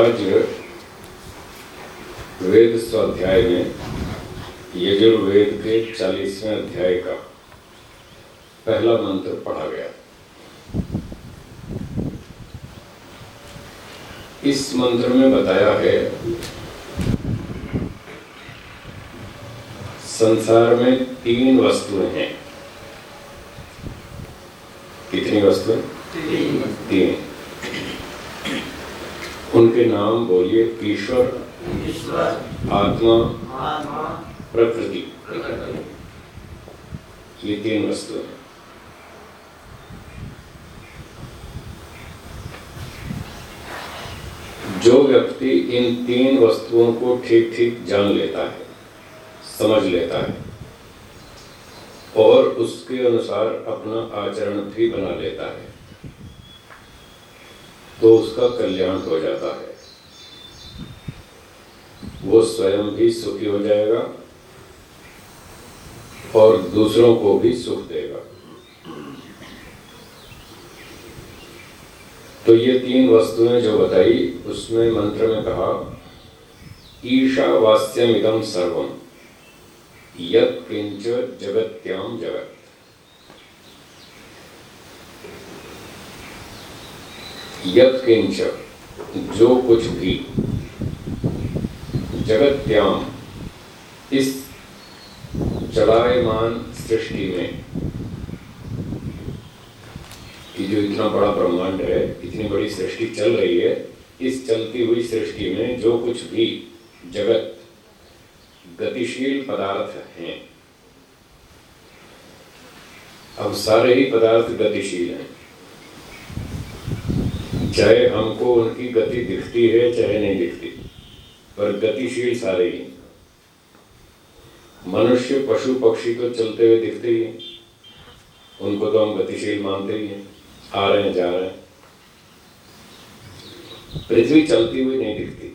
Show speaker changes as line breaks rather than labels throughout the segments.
आज वेद स्वाध्याय में, यजुर्वेद के चालीसवें अध्याय का पहला मंत्र पढ़ा गया। इस मंत्र में बताया है, संसार में तीन वस्तुएँ हैं कितनी वस्तुएँ तीन उनके नाम बोलिए, ईश्वर। आत्मा। प्रकृति। ये तीन वस्तु हैं। जो व्यक्ति इन तीन वस्तुओं को ठीक ठीक जान लेता है, समझ लेता है, और उसके अनुसार अपना आचरण भी बना लेता है तो उसका कल्याण हो जाता है। वो स्वयं भी सुखी हो जाएगा और दूसरों को भी सुख देगा। तो ये तीन वस्तुएँ जो बताई, उसमें मंत्र में कहा ईशावास्यम इदम सर्वम यत किंच जगत्याम जगत। यत किंच जो कुछ भी जगत्याम इस चलायमान सृष्टि में कि जो इतना बड़ा ब्रह्मांड है, इतनी बड़ी सृष्टि चल रही है, इस चलती हुई सृष्टि में जो कुछ भी जगत गतिशील पदार्थ हैं, अब सारे ही पदार्थ गतिशील हैं। चाहे हमको उनकी गति दिखती है, चाहे नहीं दिखती। पर गतिशील सारे ही। मनुष्य, पशु, पक्षी तो चलते हुए दिखते ही हैं। उनको तो हम गतिशील मानते ही हैं, आ रहे हैं, जा रहे हैं। पृथ्वी चलती हुई नहीं दिखती।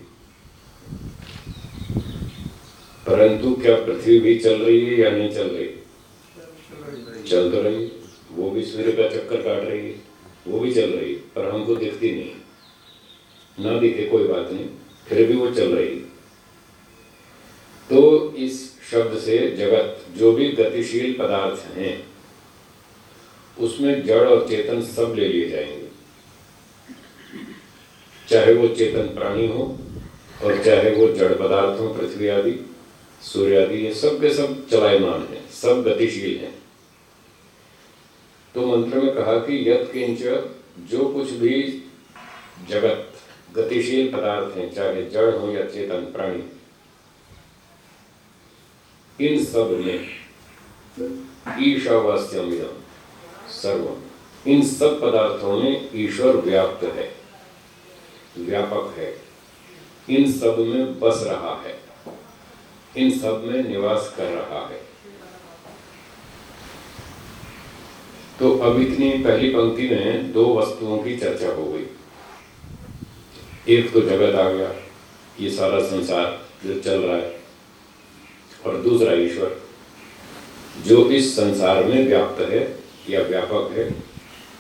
परंतु क्या पृथ्वी भी चल रही है या नहीं चल रही? चल तो रही वो भी सूर्य का चक्कर काट रही है। वो भी चल रही है, पर हमको दिखती नहीं ना दिखे कोई बात नहीं। फिर भी वो चल रही तो इस शब्द से जगत, जो भी गतिशील पदार्थ हैं, उसमें जड़ और चेतन सब ले लिए जाएँगे। चाहे वो चेतन प्राणी हो, और चाहे वो जड़ पदार्थ हो, पृथ्वी आदि, सूर्य आदि, ये सब के सब चलायमान है, सब गतिशील हैं। तो मंत्र में कहा कि यत किंच जो कुछ भी जगत गतिशील पदार्थ हैं, चाहे जड़ हो या चेतन प्राणी। इन सब में ईशावास्यम सर्व इन सब पदार्थों में ईश्वर व्याप्त है, व्यापक है। इन सब में बस रहा है, इन सब में निवास कर रहा है। तो अब इतनी पहली पंक्ति में दो वस्तुओं की चर्चा हो गई। एक तो जगत आ गया, ये सारा संसार जो चल रहा है। और दूसरा ईश्वर, जो इस संसार में व्याप्त है या व्यापक है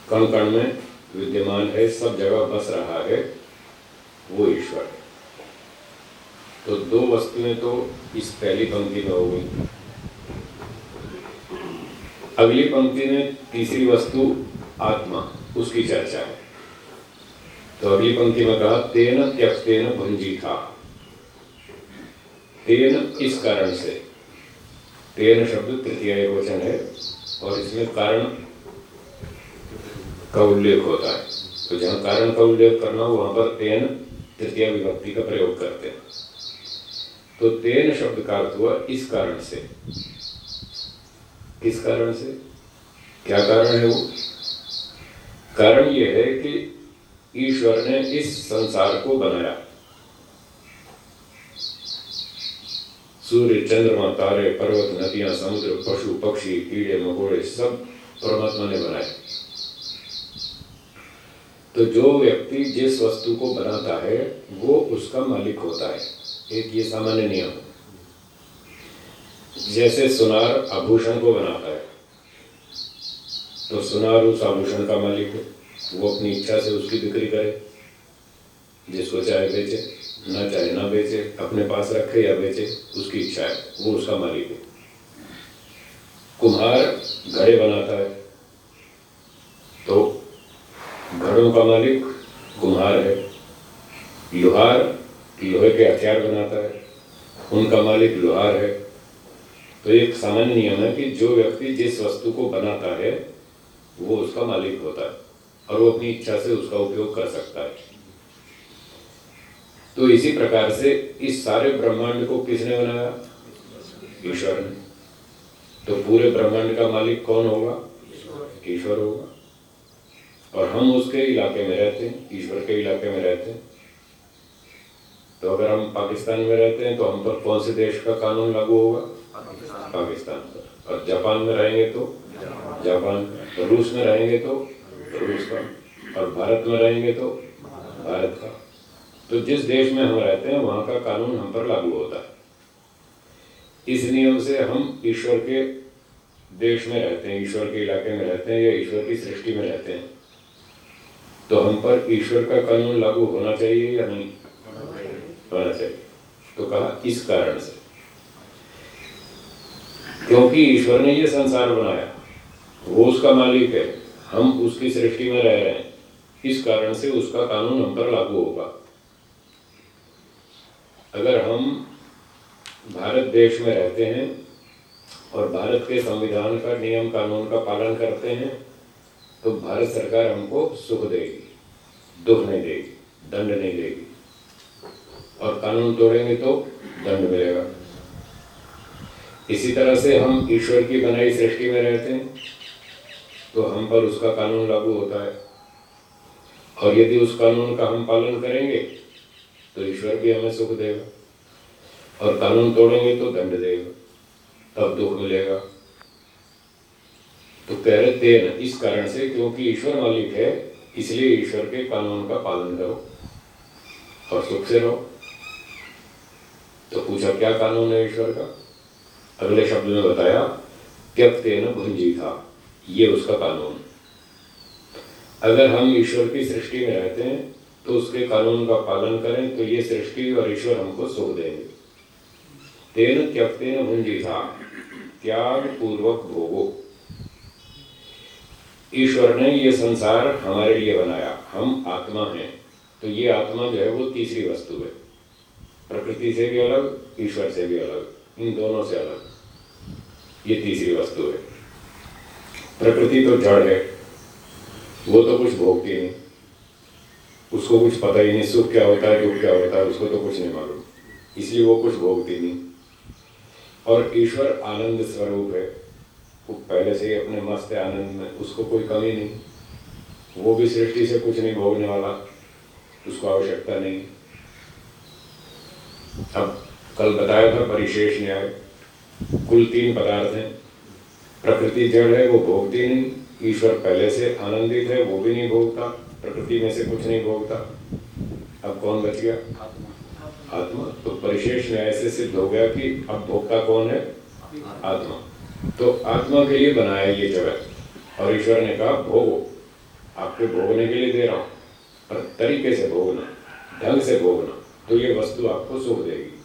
कण कण में विद्यमान है, सब जगह बस रहा है, वो ईश्वर तो दो वस्तुएँ तो इस पहली पंक्ति में हो गई। अगली पंक्ति में तीसरी वस्तु आत्मा, उसकी चर्चा है। तो अगली पंक्ति में कहा तेन त्यक्तेन भंजी था तेन इस कारण से। तेन शब्द तृतीय वचन है, और इसमें कारण का उल्लेख होता है। तो जहाँ कारण का उल्लेख करना हो, वहाँ पर तेन तृतीय विभक्ति का प्रयोग करते हैं। तो तेन शब्द का अर्थ हुआ इस कारण से। किस कारण से? क्या कारण है वो? कारण ये है कि ईश्वर ने इस संसार को बनाया। सूर्य, चंद्रमा, तारे, पर्वत, नदियाँ, समुद्र, पशु, पक्षी, कीड़े, मकोड़े, सब परमात्मा ने बनाए। तो जो व्यक्ति जिस वस्तु को बनाता है, वो उसका मालिक होता है। एक ये सामान्य नियम है। जैसे सुनार आभूषण को बनाता है तो सुनार उस आभूषण का मालिक है। वो अपनी इच्छा से उसकी बिक्री करे। जिसको चाहे बेचे, ना चाहे ना बेचे, अपने पास रखे या बेचे, उसकी इच्छा है, वो उसका मालिक है। कुम्हार घड़े बनाता है। तो घड़ों का मालिक कुम्हार है। लोहार लोहे के हथियार बनाता है। उनका मालिक लोहार है। तो एक सामान्य नियम है कि जो व्यक्ति जिस वस्तु को बनाता है, वो उसका मालिक होता है। और वो अपनी इच्छा से उसका उपयोग कर सकता है। तो इसी प्रकार से इस सारे ब्रह्मांड को किसने बनाया? ईश्वर ने। तो पूरे ब्रह्मांड का मालिक कौन होगा? ईश्वर होगा। और हम उसके इलाके में रहते हैं, ईश्वर के इलाके में रहते हैं। तो अगर हम पाकिस्तान में रहते हैं तो हम पर कौन से देश का कानून लागू होगा? पाकिस्तान पर। और जापान में रहेंगे तो? जापान। रूस में रहेंगे तो? रूस का और भारत में रहेंगे तो? भारत का। तो जिस देश में हम रहते हैं, वहाँ का कानून हम पर लागू होता है। इस नियम से हम ईश्वर के देश में रहते हैं, ईश्वर के इलाके में रहते हैं या ईश्वर की सृष्टि में रहते हैं। तो हम पर ईश्वर का कानून लागू होना चाहिए या नहीं? होना चाहिए। तो कहा, इस कारण से। क्योंकि ईश्वर ने ये संसार बनाया। वो उसका मालिक है। हम उसकी सृष्टि में रह रहे हैं। इस कारण से उसका कानून हम पर लागू होगा। अगर हम भारत देश में रहते हैं और भारत के संविधान का नियम कानून का पालन करते हैं तो भारत सरकार हमको सुख देगी, दुख नहीं देगी, दंड नहीं देगी। और कानून तोड़ेंगे तो दंड मिलेगा। इसी तरह से हम ईश्वर की बनाई सृष्टि में रहते हैं। तो हम पर उसका कानून लागू होता है। और यदि उस कानून का हम पालन करेंगे तो ईश्वर भी हमें सुख देगा। और कानून तोड़ेंगे तो दंड देगा। तब दुख मिलेगा। तो कह रहे तेन इस कारण से क्योंकि ईश्वर मालिक है, इसलिए ईश्वर के कानून का पालन करो और सुख से रहो। तो पूछा, क्या कानून है ईश्वर का? अगले शब्द में बताया, त्यक्तेन भुंजी था ये उसका कानून। अगर हम ईश्वर की सृष्टि में रहते हैं तो उसके कानून का पालन करें तो ये सृष्टि और ईश्वर हमको सुख देंगे। तेन त्यक्तेन भुंजी था त्याग पूर्वक भोगो। ईश्वर ने ये संसार हमारे लिए बनाया, हम आत्मा हैं तो ये आत्मा जो है वो तीसरी वस्तु है। प्रकृति से भी अलग, ईश्वर से भी अलग, इन दोनों से अलग। ये तीसरी वस्तु है। प्रकृति तो जड़ है। वो तो कुछ भोगती नहीं। उसको कुछ पता ही नहीं, सुख क्या होता है, दुख क्या होता है, उसको तो कुछ नहीं मालूम। इसलिए वो कुछ भोगती नहीं। और ईश्वर आनंद स्वरूप है। वो पहले से ही अपने मस्त आनंद में, उसको कोई कमी नहीं। वो भी सृष्टि से कुछ नहीं भोगने वाला। उसको आवश्यकता नहीं। अब कल बताया था, परिशेष न्याय। कुल तीन पदार्थ हैं। प्रकृति जड़ है, वो भोगती नहीं। ईश्वर पहले से आनंदित है, वो भी नहीं भोगता। प्रकृति में से कुछ नहीं भोगता। अब कौन बच गया? आत्मा। तो परिशेष न्याय से सिद्ध हो गया कि अब भोगता कौन है? आत्मा। तो आत्मा के लिए बनाया ये जगत। और ईश्वर ने कहा, भोगो। आपके भोगने के लिए दे रहा हूँ। पर तरीके से भोगना, ढंग से भोगना तो ये वस्तु आपको सुख देगी।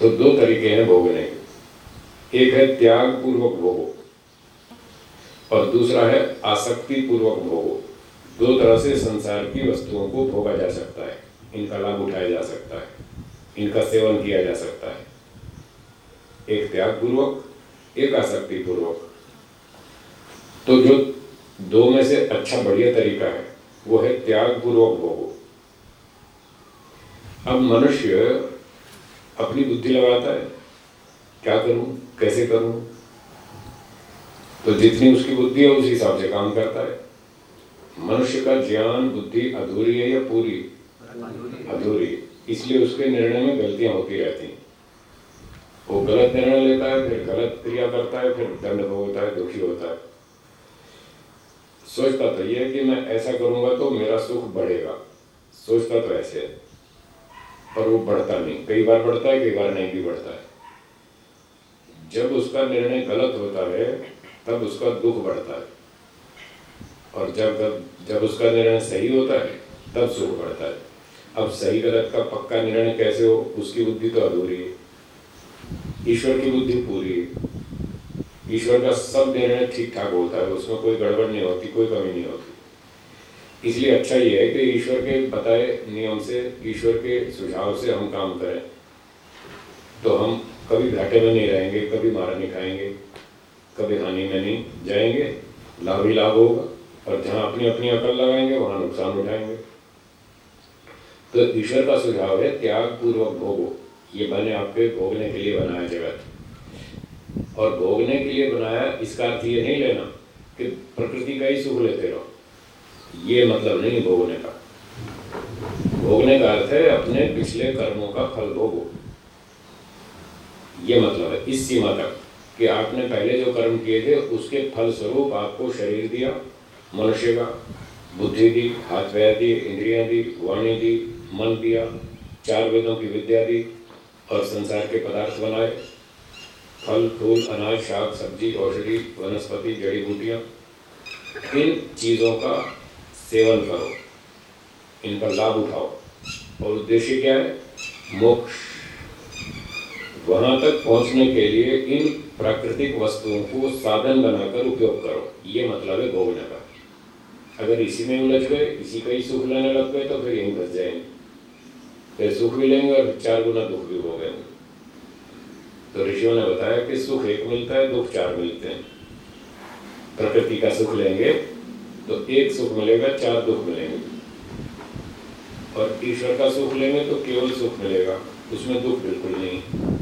तो दो तरीके हैं भोगने के। एक है त्याग पूर्वक भोगो और दूसरा है आसक्ति पूर्वक भोगो। दो तरह से संसार की वस्तुओं को भोगा जा सकता है। इनका लाभ उठाया जा सकता है। इनका सेवन किया जा सकता है। एक त्याग पूर्वक एक आसक्ति पूर्वक तो जो दो में से अच्छा बढ़िया तरीका है, वो है त्याग पूर्वक भोगो। अब मनुष्य अपनी बुद्धि लगाता है। क्या करूँ? कैसे करूँ? तो जितनी उसकी बुद्धि है, उस हिसाब से काम करता है। मनुष्य का ज्ञान, बुद्धि अधूरी है या पूरी? अधूरी। इसलिए उसके निर्णय में गलतियाँ होती रहती हैं। वो गलत निर्णय लेता है, फिर गलत क्रिया करता है, फिर दंड भोगता है, दुखी होता है। सोचता तो ये कि मैं ऐसा करूँगा तो मेरा सुख बढ़ेगा। सोचता तो ऐसे है। पर वो बढ़ता नहीं। कई बार बढ़ता है, कई बार नहीं भी बढ़ता है। जब उसका निर्णय गलत होता है, तब उसका दुख बढ़ता है। और जब जब उसका निर्णय सही होता है, तब सुख बढ़ता है। अब सही गलत का पक्का निर्णय कैसे हो? उसकी बुद्धि तो अधूरी है। ईश्वर की बुद्धि पूरी है। ईश्वर का सब निर्णय ठीक ठाक होता है। उसमें कोई गड़बड़ नहीं होती, कोई कमी नहीं होती। इसलिए अच्छा ये है कि ईश्वर के बताए नियम से, ईश्वर के सुझाव से हम काम करें। तो हम कभी घाटे में नहीं रहेंगे, कभी मारा नहीं खाएँगे, कभी हानि में नहीं जाएँगे। लाभ ही लाभ होगा और जहाँ अपनी अपनी अकल लगाएँगे, वहाँ नुकसान उठाएँगे। तो ईश्वर का सुझाव है, त्याग पूर्वक भोगो। ये बने आपके भोगने के लिए बनाया जगत। और भोगने के लिए बनाया, इसका अर्थ ये नहीं लेना कि प्रकृति का ही सुख लेते रहो। ये मतलब नहीं भोगने का। भोगने का अर्थ है, अपने पिछले कर्मों का फल भोगो। ये मतलब है इस सीमा तक कि आपने पहले जो कर्म किए थे, उसके फल स्वरूप आपको शरीर दिया, मनुष्य का, बुद्धि दी, हाथ पैर दी इंद्रियाँ दी, वाणी दी, मन दिया, चार वेदों की विद्या दी, और संसार के पदार्थ बनाए। फल, फूल, अनाज शाक सब्ज़ी, औषधि, वनस्पति, जड़ी बूटियाँ, इन चीज़ों का सेवन करो। इनका लाभ उठाओ। और उद्देश्य क्या है? मोक्ष। वहाँ तक पहुँचने के लिए इन प्राकृतिक वस्तुओं को साधन बनाकर उपयोग करो। ये मतलब है भोगने का अगर इसी में उलझ गए, इसी का ही सुख लेने लग गए तो फिर यहीं फंस जाएँगे। फिर सुख भी लेंगे और चार गुना दुख भी हो गए। तो ऋषियों ने बताया कि सुख एक मिलता है, दुख चार मिलते हैं। प्रकृति का सुख लेंगे तो एक सुख मिलेगा, चार दुख मिलेंगे। और ईश्वर का सुख लेंगे तो केवल सुख मिलेगा, उसमें दुख बिल्कुल नहीं।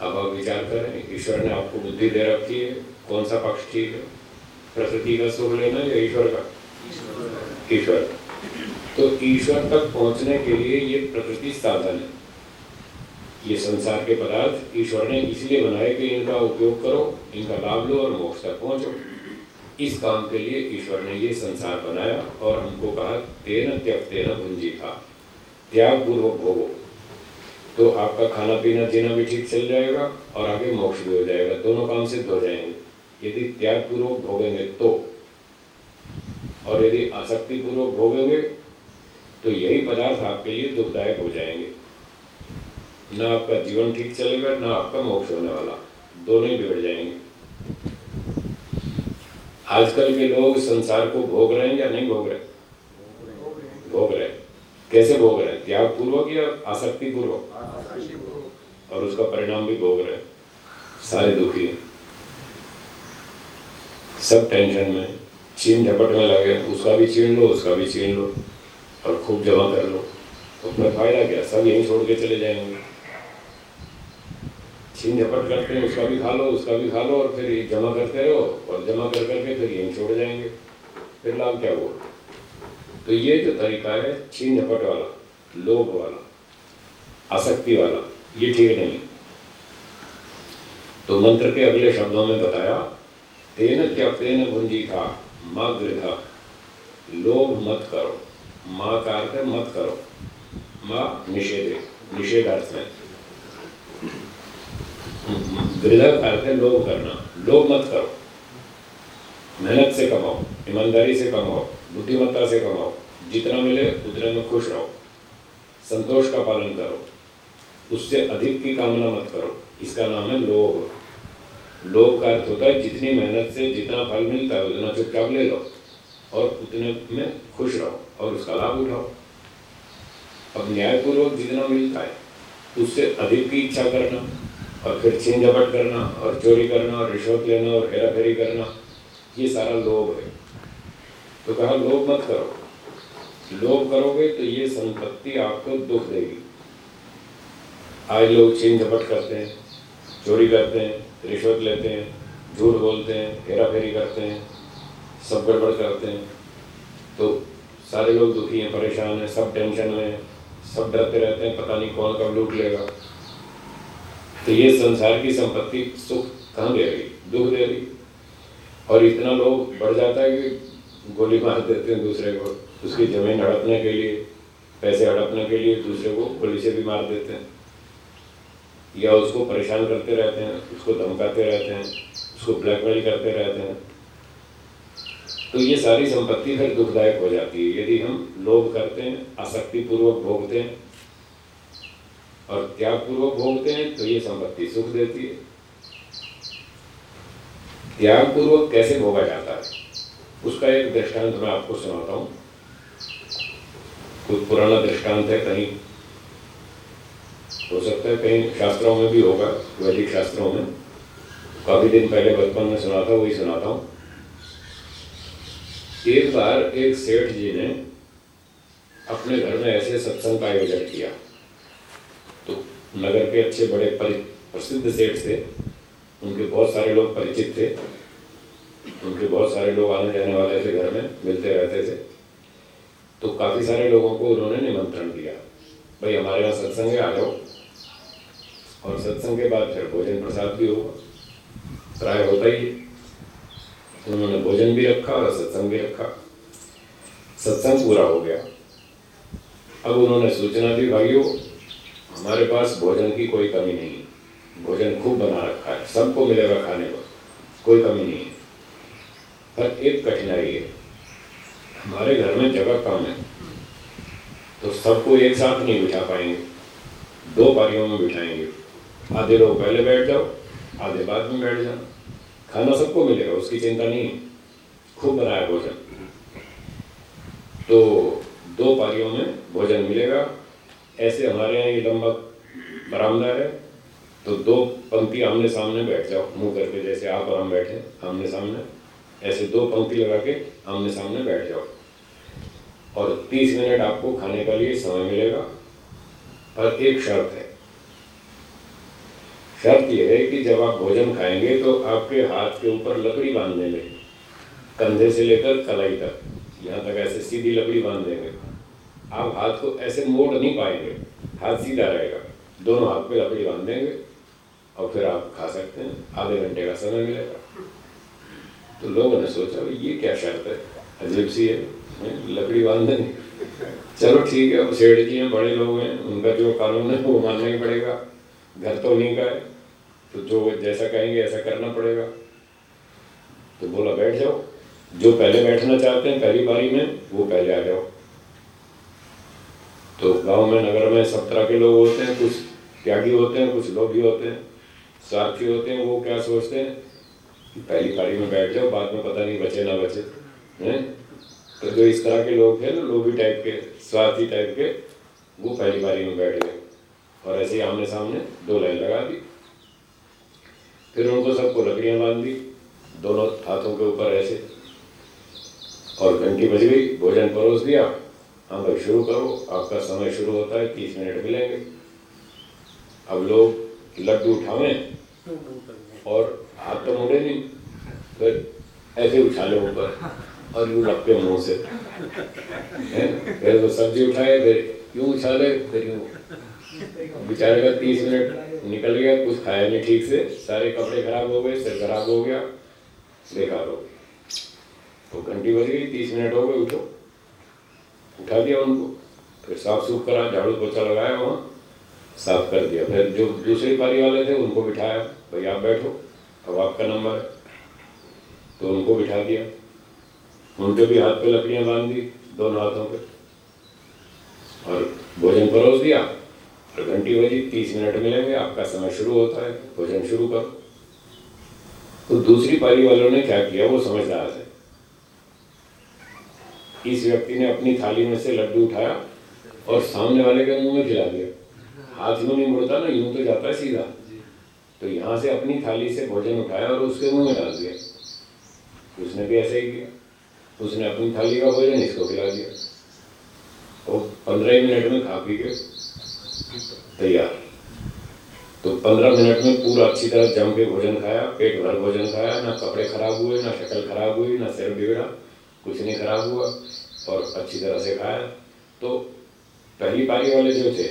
अब आप विचार करें, ईश्वर ने आपको बुद्धि दे रखी है। कौन सा पक्ष ठीक है? प्रकृति का सुख लेना या ईश्वर का? ईश्वर। तो ईश्वर तक पहुँचने के लिए ये प्रकृति साधन है। ये संसार के पदार्थ ईश्वर ने इसलिए बनाए कि इनका उपयोग करो, इनका लाभ लो और मोक्ष तक पहुंचो। इस काम के लिए ईश्वर ने ये संसार बनाया और हमको कहा, तेन त्यक तेन भुंजी था त्याग पूर्वक भोगो। तो आपका खाना पीना जीना भी ठीक चल जाएगा और आगे मोक्ष भी हो जाएगा। दोनों काम सिद्ध हो जाएँगे। यदि त्याग पूर्वक भोगेंगे तो। और यदि आसक्ति पूर्वक भोगेंगे तो यही पदार्थ आपके लिए दुखदायक हो जाएँगे। ना आपका जीवन ठीक चलेगा, ना आपका मोक्ष होने वाला। दोनों ही बिगड़ जाएँगे। आजकल के लोग संसार को भोग रहे हैं या नहीं भोग रहे? भोग रहे कैसे भोग रहे? हैं त्याग पूर्वक या आसक्ति पूर्वक और उसका परिणाम भी भोग रहे। सारे दुखी सब टेंशन में। छीन झपट में लगे। उसका भी छीन लो उसका भी छीन लो। और खूब जमा कर लो। तो फ़ायदा क्या? सब यहीं छोड़ के चले जाएँगे। छीन झपट करते हैं उसका भी खा लो उसका भी खा लो और फिर जमा करते रहो। और जमा कर करके फिर यहीं छोड़ जाएँगे। फिर लाभ क्या हुआ? तो ये जो तरीका है, छीन झपट वाला, लोभ वाला, आसक्ति वाला, ये ठीक नहीं तो मंत्र के अगले शब्दों में बताया, तेन क्या तेन भुंजी था माँ गृह लोभ मत करो, माँ का अर्थ मत करो, माँ निषेध निषेध अर्थ है। गृह का लोभ करना, लोभ मत करो। मेहनत से कमाओ, ईमानदारी से कमाओ, बुद्धिमत्ता से कमाओ जितना मिले उतने में खुश रहो। संतोष का पालन करो। उससे अधिक की कामना मत करो। इसका नाम है लोभ। लोभ का अर्थ होता है जितनी मेहनत से जितना फल मिलता है उतना चुपचाप ले लो और उतने में खुश रहो और उसका लाभ उठाओ। अब न्यायपूर्वक जितना मिलता है, उससे अधिक की इच्छा करना और फिर छीन झपट करना और चोरी करना और रिश्वत लेना और हेरा फेरी करना, ये सारा लोभ है। तो कहा लोभ मत करो। लोभ करोगे तो ये संपत्ति आपको दुख देगी। आज लोग छीन झपट करते हैं, चोरी करते हैं, रिश्वत लेते हैं, झूठ बोलते हैं हेरा फेरी करते हैं, सब गड़बड़ करते हैं। तो सारे लोग दुखी हैं, परेशान हैं, सब टेंशन में सब डरते रहते हैं, पता नहीं कौन कब लूट लेगा। तो ये संसार की संपत्ति सुख कहाँ दे रही? दुख दे रही। और इतना लोग बढ़ जाता है कि गोली मार देते हैं दूसरे को। उसकी ज़मीन हड़पने के लिए, पैसे हड़पने के लिए दूसरे को गोली से भी मार देते हैं। या उसको परेशान करते रहते हैं, उसको धमकाते रहते हैं, उसको ब्लैकमेल करते रहते हैं। तो ये सारी संपत्ति फिर दुखदायक हो जाती है। यदि हम लोभ करते हैं, आसक्तिपूर्वक भोगते हैं और त्यागपूर्वक भोगते हैं तो ये संपत्ति सुख देती है। त्यागपूर्वक कैसे भोगा जाता है? उसका एक दृष्टांत मैं आपको सुनाता हूँ। कुछ पुराना दृष्टांत है, कहीं हो सकता है, कहीं शास्त्रों में भी होगा, वैदिक शास्त्रों में। काफ़ी दिन पहले बचपन में सुना था, वही सुनाता हूँ। एक बार एक सेठ जी ने अपने घर में ऐसे सत्संग का आयोजन किया। तो नगर के अच्छे बड़े प्रसिद्ध सेठ थे। उनके बहुत सारे लोग परिचित थे। उनके बहुत सारे लोग आने जाने वाले थे घर में, मिलते रहते थे। तो काफ़ी सारे लोगों को उन्होंने निमंत्रण दिया। भाई, हमारे यहाँ सत्संग आ जाओ। और सत्संग के बाद फिर भोजन प्रसाद भी होगा। प्राय होता ही उन्होंने भोजन भी रखा और सत्संग भी रखा। सत्संग पूरा हो गया। अब उन्होंने सूचना दी, भाइयों, हमारे पास भोजन की कोई कमी नहीं भोजन खूब बना रखा है। सबको मिलेगा खाने को। कोई कमी नहीं है। पर एक कठिनाई है। हमारे घर में जगह कम है। तो सबको एक साथ नहीं बिठा पाएँगे। दो पारियों में बिठाएँगे। आधे लोग पहले बैठ जाओ, आधे बाद में बैठ जाओ। खाना सबको मिलेगा, उसकी चिंता नहीं है। खूब बनाया भोजन। तो दो पारियों में भोजन मिलेगा। ऐसे हमारे यहाँ ये लंबा बरामदा है। तो दो पंक्ति आमने सामने बैठ जाओ। मुँह करके जैसे आप और हम बैठे आमने सामने। ऐसे दो पंक्ति लगा के आमने सामने बैठ जाओ। और तीस मिनट आपको खाने का लिए समय मिलेगा। पर एक शर्त है। शर्त यह है कि जब आप भोजन खाएँगे तो आपके हाथ के ऊपर लकड़ी बाँध देंगे कंधे से लेकर कलाई तक, यहाँ तक ऐसे सीधी लकड़ी बाँध देंगे आप हाथ को ऐसे मोड़ नहीं पाएँगे। हाथ सीधा रहेगा। दोनों हाथ पे लकड़ी बाँध देंगे और फिर आप खा सकते हैं। आधे घंटे का समय मिलेगा। तो लोगों ने सोचा ये क्या शर्त है? अजीब सी है लकड़ी बाँध देंगे चलो, ठीक है सेठ जी हैं, बड़े लोग हैं, उनका जो कानून है, वो मानना ही पड़ेगा। घर तो उन्हीं का है तो जो जैसा कहेंगे, ऐसा करना पड़ेगा। तो बोला, बैठ जाओ, जो पहले बैठना चाहते हैं, पहली बारी में, वो पहले आ जाओ। तो गाँव में, नगर में, सब तरह के लोग होते हैं, कुछ त्यागी होते हैं, कुछ लोभी होते हैं स्वार्थी होते हैं, वो क्या सोचते हैं? पहली पारी में बैठ जाओ बाद में पता नहीं बचे ना बचे हैं? तो जो इस तरह के लोग थे ना लोभी टाइप के स्वार्थी टाइप के वो पहली बारी में बैठ गए। और ऐसे ही आमने सामने दो लाइन लगा दी। फिर उनको सबको लकड़ियाँ बाँध दी दोनों हाथों के ऊपर ऐसे। और घंटी बज गई भोजन परोस दिया। हाँ भाई शुरू करो आपका समय शुरू होता है तीस मिनट मिलेंगे। अब लोग लड्डू उठावें और हाथ तो मुड़े नहीं फिर ऐसे उछा लो ऊपर और यूँ लपके मुँह से। फिर वो सब्ज़ी उठाए, फिर यूँ उछाले, फिर यूँ। बेचारे का तीस मिनट निकल गया, कुछ खाया नहीं ठीक से। सारे कपड़े खराब हो गए, सिर खराब हो गया, बेकार हो तो घंटी बज गई, तीस मिनट हो गए, उठो। उठा दिया उनको, फिर साफ़ सूफ करा, झाड़ू पोछा लगाया वहाँ, साफ़ कर दिया। फिर जो दूसरी पारी वाले थे, उनको बिठाया भाई आप बैठो। अब आपका नंबर है। तो उनको बिठा दिया। उनके भी हाथ पे लकड़ियाँ बाँध दी, दोनों हाथों पे। और भोजन परोस दिया। और घंटी बजी, तीस मिनट मिलेंगे, आपका समय शुरू होता है। भोजन शुरू करो। तो दूसरी पारी वालों ने क्या किया, वो समझदार थे इस व्यक्ति ने अपनी थाली में से लड्डू उठाया और सामने वाले के मुँह में खिला दिया। हाथ यूँ नहीं मुड़ता ना, यूँ तो जाता है सीधा। तो यहाँ से अपनी थाली से भोजन उठाया और उसके मुँह में डाल दिया। उसने भी ऐसे ही किया। उसने अपनी थाली का भोजन इसको खिला दिया। और पंद्रह मिनट में खा पी के तैयार। तो पंद्रह मिनट में पूरा अच्छी तरह जम के भोजन खाया, पेट भर भोजन खाया, ना कपड़े खराब हुए, ना शक्ल खराब हुई, ना सिर बिगड़ा, कुछ नहीं खराब हुआ और अच्छी तरह से खाया। तो पहली पारी वाले जो थे,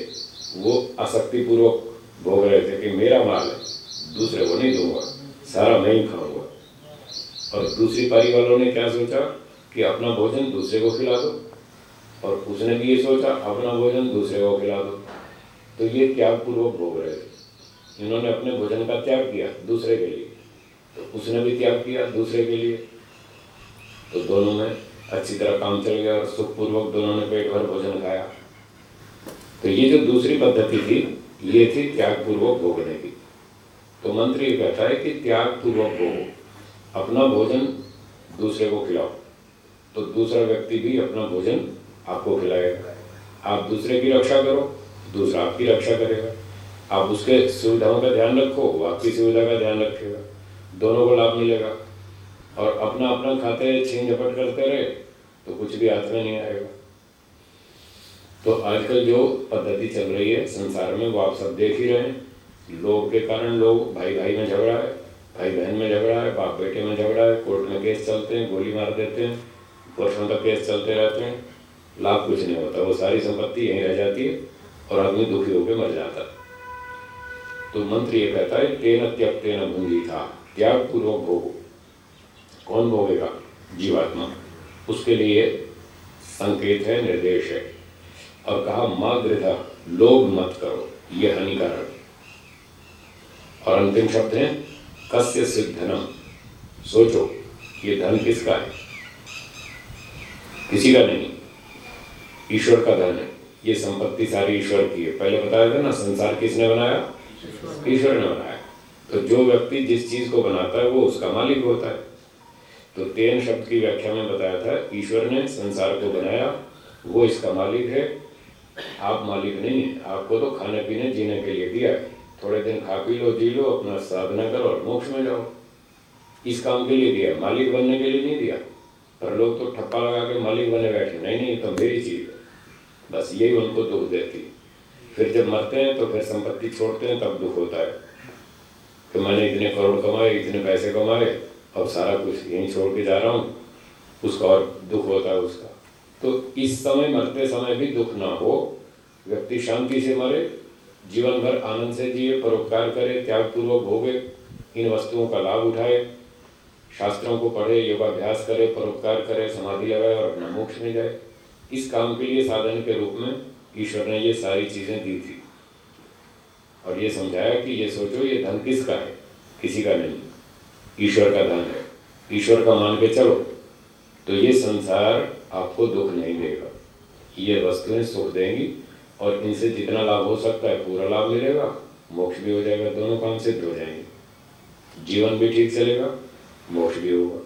वो आसक्तिपूर्वक भोग रहे थे कि मेरा माल है। दूसरे को नहीं दूँगा, सारा मैं ही खाऊँगा। और दूसरी पारी वालों ने क्या सोचा कि अपना भोजन दूसरे को खिला दो? और उसने भी ये सोचा, अपना भोजन दूसरे को खिला दो। तो ये त्याग पूर्वक भोग रहे थे? इन्होंने अपने भोजन का त्याग किया दूसरे के लिए। तो उसने भी त्याग किया दूसरे के लिए। तो दोनों में अच्छी तरह काम चल गया और सुखपूर्वक दोनों ने पेट भर भोजन खाया। तो ये जो दूसरी पद्धति थी, ये थी त्याग पूर्वक भोगने की। तो मंत्र ये कहता है कि त्याग पूर्वक भोगो अपना भोजन दूसरे को खिलाओ। तो दूसरा व्यक्ति भी अपना भोजन आपको खिलाएगा। आप दूसरे की रक्षा करो, दूसरा आपकी रक्षा करेगा। आप उसके सुविधाओं का ध्यान रखो, वो आपकी सुविधा का ध्यान रखेगा। दोनों को लाभ मिलेगा। और अपना अपना खाते छीन झपट करते रहे तो कुछ भी हाथ में नहीं आएगा। तो आजकल जो पद्धति चल रही है, संसार में वो आप सब देख ही रहे हैं। लोग के कारण लोग भाई भाई में झगड़ा है भाई बहन में झगड़ा है बाप बेटे में झगड़ा है, कोर्ट में केस चलते हैं, गोली मार देते हैं वर्षों तक केस चलते रहते हैं लाभ कुछ नहीं होता, वो सारी संपत्ति यहीं रह जाती है और आदमी दुखी होकर मर जाता तो मंत्र ये कहता है, तेन त्यक तेन भूँगी था त्याग पूर्वक भोग। कौन भोगेगा? जीवात्मा। उसके लिए संकेत है, निर्देश है। और कहा, माँ गृधा, लोभ मत करो, ये हानिकारक। और अंतिम शब्द है, कस्य सिद्धनम। सोचो, ये धन किसका है? किसी का नहीं। ईश्वर का धन है। ये संपत्ति सारी ईश्वर की है। पहले बताया था ना, संसार किसने बनाया? ईश्वर ने बनाया। तो जो व्यक्ति जिस चीज़ को बनाता है, वो उसका मालिक होता है। तो तेन शब्द की व्याख्या में बताया था, ईश्वर ने संसार को बनाया, वो इसका मालिक है। आप मालिक नहीं है। आपको तो खाने पीने जीने के लिए दिया है। थोड़े दिन खा पी लो, जी लो, अपना साधना करो और मोक्ष में जाओ। इस काम के लिए दिया, मालिक बनने के लिए नहीं दिया। पर लोग तो ठप्पा लगा के मालिक बने बैठे नहीं नहीं तो मेरी चीज़ है। बस यही उनको दुख देती फिर जब मरते हैं तो फिर संपत्ति छोड़ते हैं, तब दुख होता है। कि मैंने इतने करोड़ कमाए, इतने पैसे कमाए, अब सारा कुछ यहीं छोड़ के जा रहा हूँ। उसका और दुख होता है उसका। तो इस समय मरते समय भी दुख ना हो। व्यक्ति शांति से मरे जीवन भर आनंद से जिए, परोपकार करे त्याग पूर्वक भोगे, इन वस्तुओं का लाभ उठाए। शास्त्रों को पढ़े, योगाभ्यास करे, परोपकार करे, समाधि लगाए और अपना मोक्ष में जाए। इस काम के लिए साधन के रूप में ईश्वर ने ये सारी चीज़ें दी थी। और ये समझाया कि ये सोचो, ये धन किसका है? किसी का नहीं। ईश्वर का धन है। ईश्वर का मान के चलो तो ये संसार आपको दुख नहीं देगा। ये वस्तुएँ सुख देंगी और इनसे जितना लाभ हो सकता है, पूरा लाभ मिलेगा। मोक्ष भी हो जाएगा, दोनों काम सिद्ध हो जाएँगे। जीवन भी ठीक चलेगा, मोक्ष भी होगा।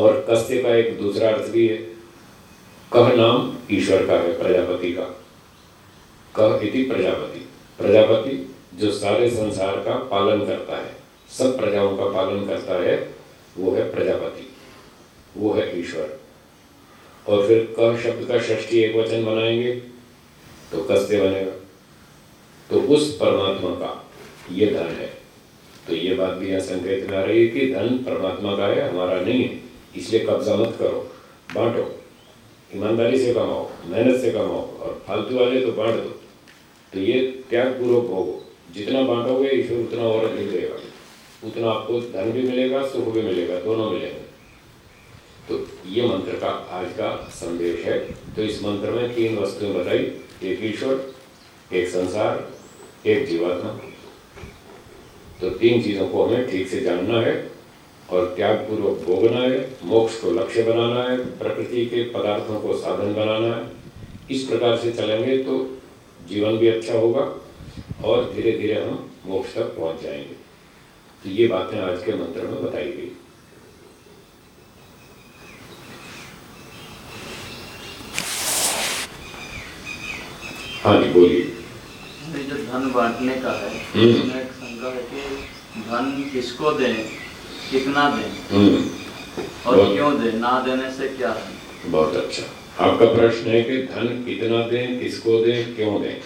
और कस्य का एक दूसरा अर्थ भी है। कह नाम ईश्वर का है, प्रजापति का। कह इति प्रजापति। प्रजापति जो सारे संसार का पालन करता है, सब प्रजाओं का पालन करता है, वो है प्रजापति। वो है ईश्वर। और फिर क शब्द का षष्ठी एक वचन बनाएँगे तो कस्ते बनेगा। तो उस परमात्मा का ये धन है। तो ये बात भी यहाँ संकेत में आ रही है कि धन परमात्मा का है, हमारा नहीं है। इसलिए कब्जा मत करो, बांटो, ईमानदारी से कमाओ, मेहनत से कमाओ, और फालतू वाले तो बांट दो। तो ये त्याग पूर्वक भोगो। जितना बांटोगे ईश्वर उतना और अधिक देगा। उतना आपको धन भी मिलेगा, सुख भी मिलेगा, दोनों मिलेंगे। तो ये मंत्र का आज का संदेश है। तो इस मंत्र में तीन वस्तुएँ बताई, एक ईश्वर, एक संसार, एक जीवात्मा। तो तीन चीज़ों को हमें ठीक से जानना है और त्याग पूर्वक भोगना है, मोक्ष को लक्ष्य बनाना है, प्रकृति के पदार्थों को साधन बनाना है। इस प्रकार से चलेंगे तो जीवन भी अच्छा होगा और धीरे धीरे हम मोक्ष तक पहुँच जाएँगे। तो ये बातें आज के मंत्र में बताई गई हाँ जी बोलिए
जो धन बांटने का है
हम्म।
उसमें एक शंका है कि धन किसको दें कितना दें?
हम्म,
और क्यों दें? ना देने से क्या है?
बहुत अच्छा। आपका प्रश्न है कि धन कितना दें किसको दें क्यों दें?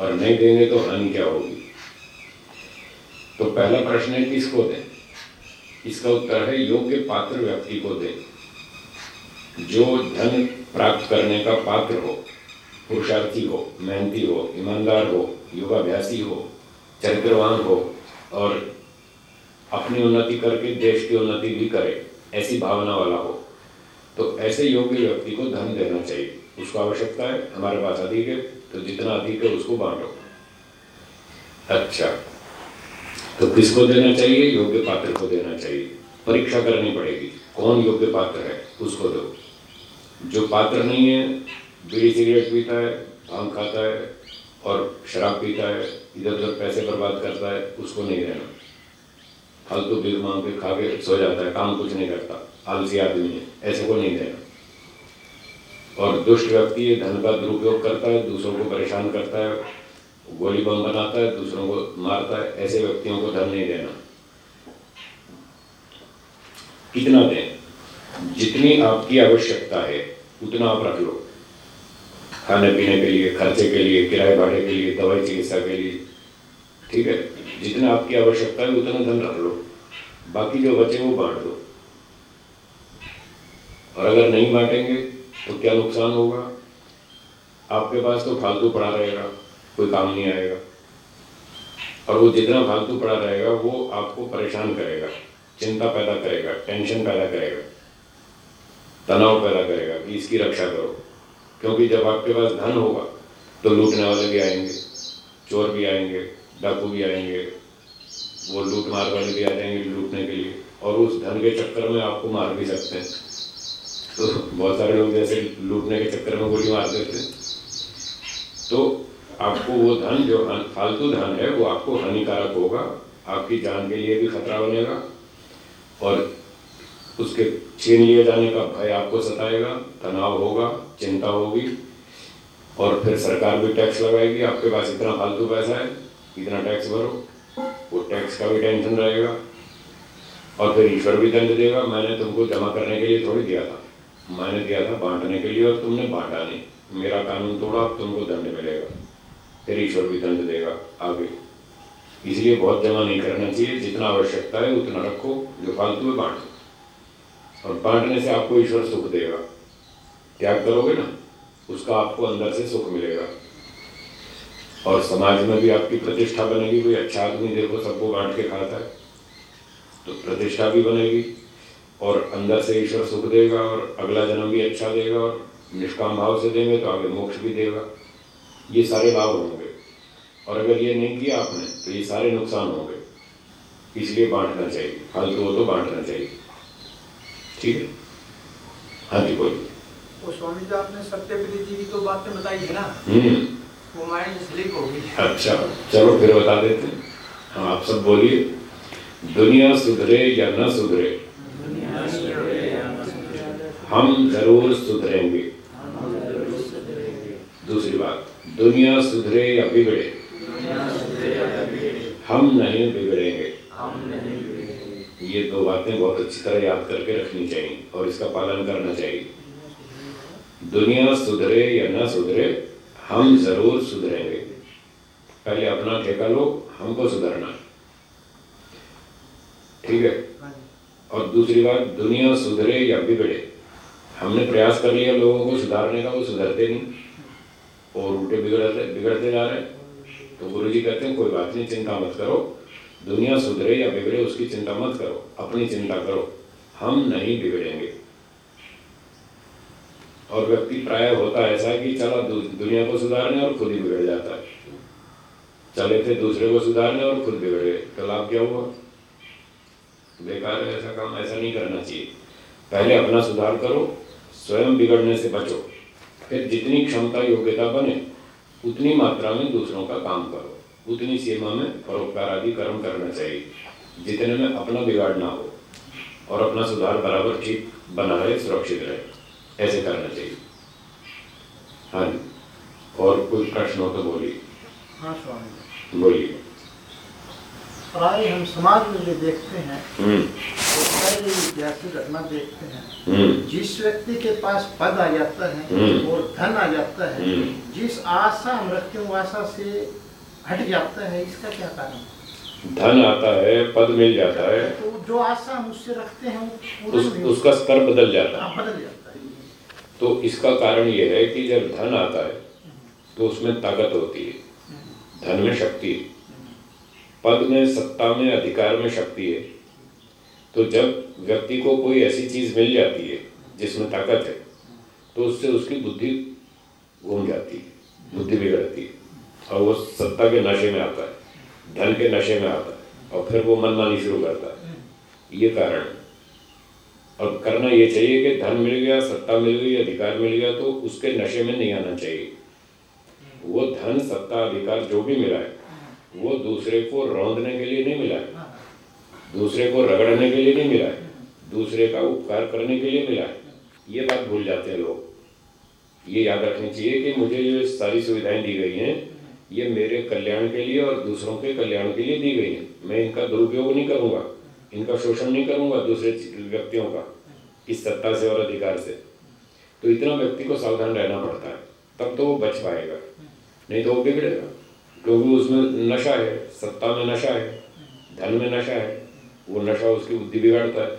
और नहीं देंगे तो हानि क्या होगी? तो पहला प्रश्न है किसको दें? इसका उत्तर है योग्य पात्र व्यक्ति को दें। जो धन प्राप्त करने का पात्र हो पुरुषार्थी हो मेहनती हो ईमानदार हो योगाभ्यासी हो, चरित्रवान हो और अपनी उन्नति करके देश की उन्नति भी करे, ऐसी भावना वाला हो तो ऐसे योग्य व्यक्ति को धन देना चाहिए। उसको आवश्यकता है, हमारे पास अधिक है तो जितना अधिक है उसको बांटो। अच्छा तो किसको देना चाहिए? योग्य पात्र को देना चाहिए। परीक्षा करनी पड़ेगी। कौन योग्य पात्र है, उसको दो। जो पात्र नहीं है, बीड़ी सिगरेट पीता है, भाँग खाता है और शराब पीता है, इधर उधर पैसे बर्बाद करता है, उसको नहीं देना फालतू भीख मांग के खा के सो जाता है, काम कुछ नहीं करता, आलसी आदमी है, ऐसे को नहीं देना और दुष्ट व्यक्ति धन का दुरुपयोग करता है, दूसरों को परेशान करता है, गोली बम बनाता है, दूसरों को मारता है, ऐसे व्यक्तियों को धन नहीं देना। कितना दें, जितनी आपकी आवश्यकता है, उतना आप रख लो। खाने पीने के लिए खर्चे के लिए, किराए भाड़े के लिए, दवाई चिकित्सा के लिए। ठीक है? जितना आपकी आवश्यकता है, उतना धन रख लो। बाकी जो बचे वो बांट दो। और अगर नहीं बांटेंगे तो क्या नुकसान होगा? आपके पास तो फालतू पड़ा रहेगा, कोई काम नहीं आएगा। और वो जितना फालतू पड़ा रहेगा, वो आपको परेशान करेगा, चिंता पैदा करेगा, टेंशन पैदा करेगा, तनाव पैदा करेगा कि इसकी रक्षा करो। क्योंकि जब आपके पास धन होगा तो लूटने वाले भी आएँगे, चोर भी आएँगे, डाकू भी आएँगे, वो लूट मार वाले भी आ जाएँगे लूटने के लिए। और उस धन के चक्कर में आपको मार भी सकते हैं। तो बहुत सारे लोग जैसे लूटने के चक्कर में गोली मार देते हैं। तो आपको वो धन, जो फालतू धन है, वो आपको हानिकारक होगा, आपकी जान के लिए भी खतरा बनेगा, और उसके छीन लिए जाने का भय आपको सताएगा, तनाव होगा चिंता होगी। और फिर सरकार भी टैक्स लगाएगी, आपके पास इतना फालतू पैसा है, इतना टैक्स भरो, वो टैक्स का भी टेंशन रहेगा। और फिर ईश्वर भी दंड देगा। मैंने तुमको जमा करने के लिए थोड़ी दिया था। मैंने दिया था बांटने के लिए और तुमने बांटा नहीं। मेरा कानून तोड़ा तुमको दंड मिलेगा। फिर ईश्वर भी दंड देगा आगे। इसलिए बहुत जमा नहीं करना चाहिए। जितना आवश्यकता है उतना रखो। जो फालतू है बांटो। और बांटने से आपको ईश्वर सुख देगा। त्याग करोगे ना, उसका आपको अंदर से सुख मिलेगा। और समाज में भी आपकी प्रतिष्ठा बनेगी, कोई अच्छा आदमी देखो, सबको बांट के खाता है। तो प्रतिष्ठा भी बनेगी, और अंदर से ईश्वर सुख देगा, और अगला जन्म भी अच्छा देगा, और निष्काम भाव से देंगे तो आगे मोक्ष भी देगा। ये सारे लाभ होंगे। और अगर ये नहीं किया आपने तो ये सारे नुकसान होंगे। इसलिए बांटना चाहिए। फालतू हो तो बांटना चाहिए। ठीक है? हाँ जी, बोलिए।
वो स्वामी जी आपने जी की तो बातें बताई है ना?
हम्म।
वो माइंड स्लिप हो गई।
अच्छा चलो फिर बता देते हैं। हाँ आप सब बोलिए दुनिया सुधरे या न सुधरे? हम ज़रूर सुधरेंगे। दूसरी बात दुनिया सुधरे या बिगड़े? हम नहीं बिगड़ेंगे। ये दो बातें बहुत अच्छी तरह याद करके रखनी चाहिए और इसका पालन करना चाहिए। दुनिया सुधरे या ना सुधरे, हम ज़रूर सुधरेंगे। पहले अपना ठेका लो, हमको सुधरना। ठीक है? और दूसरी बात, दुनिया सुधरे या बिगड़े, हमने प्रयास कर लिया, लोगों को सुधारने का, वो सुधरते नहीं। और उल्टे बिगड़ते बिगड़ते जा रहे तो गुरु जी कहते हैं, कोई बात नहीं, चिंता मत करो। दुनिया सुधरे या बिगड़े, उसकी चिंता मत करो, अपनी चिंता करो। हम नहीं बिगड़ेंगे। और व्यक्ति प्राय होता है ऐसा कि चला दुनिया को सुधारने और खुद ही बिगड़ जाता है। चले थे दूसरे को सुधारने और खुद बिगड़ गए। तो लाभ क्या हुआ? बेकार है, ऐसा काम, ऐसा नहीं करना चाहिए। पहले अपना सुधार करो, स्वयं बिगड़ने से बचो। फिर जितनी क्षमता, योग्यता बने, उतनी मात्रा में दूसरों का काम करो। उतनी सीमा में परोपकार आदि कर्म करना चाहिए। जितने में अपना बिगाड़ ना हो और अपना सुधार बराबर ठीक बना रहे सुरक्षित रहे। ऐसे करना चाहिए। हाँ जी। और कोई प्रश्न हो तो बोलिए।
हाँ स्वामी
बोलिए।
प्राय हम समाज में जो देखते हैं
हम्म।
तो कई ऐसी घटना देखते हैं
हम्म।
जिस व्यक्ति के पास पद आ जाता है
हम्म।
और धन आ जाता है
हम्म।
जिस आशा हम रखते हैं आशा से हट जाता है इसका क्या कारण?
धन आता है पद मिल जाता है।
तो जो आशा हम उससे रखते हैं
उस, उसका स्तर बदल जाता है।
हाँ, बदल जाता है।
तो इसका कारण यह है कि जब धन आता है तो उसमें ताकत होती है। धन में शक्ति है। पद में, सत्ता में, अधिकार में शक्ति है। तो जब व्यक्ति को कोई ऐसी चीज़ मिल जाती है, जिसमें ताकत है तो उससे उसकी बुद्धि घूम जाती है, बुद्धि बिगड़ती है। और वो सत्ता के नशे में आता है, धन के नशे में आता है, और फिर वो मनमानी शुरू करता है। ये कारण है। और करना ये चाहिए कि धन मिल गया, सत्ता मिल गई, अधिकार मिल गया तो उसके नशे में नहीं आना चाहिए। वो धन, सत्ता, अधिकार जो भी मिला है, वो दूसरे को रौंदने के लिए नहीं मिला है। दूसरे को रगड़ने के लिए नहीं मिला है। दूसरे का उपकार करने के लिए मिला है। ये बात भूल जाते हैं लोग। ये याद रखनी चाहिए कि मुझे ये सारी सुविधाएँ दी गई हैं। ये मेरे कल्याण के लिए और दूसरों के कल्याण के लिए दी गई हैं। मैं इनका दुरुपयोग नहीं करूँगा। इनका शोषण नहीं करूँगा दूसरे व्यक्तियों का, इस सत्ता से और अधिकार से। तो इतना व्यक्ति को सावधान रहना पड़ता है, तब तो वो बच पाएगा, नहीं तो वो बिगड़ेगा। क्योंकि उसमें नशा है, सत्ता में नशा है, धन में नशा है, वो नशा उसकी बुद्धि बिगाड़ता है।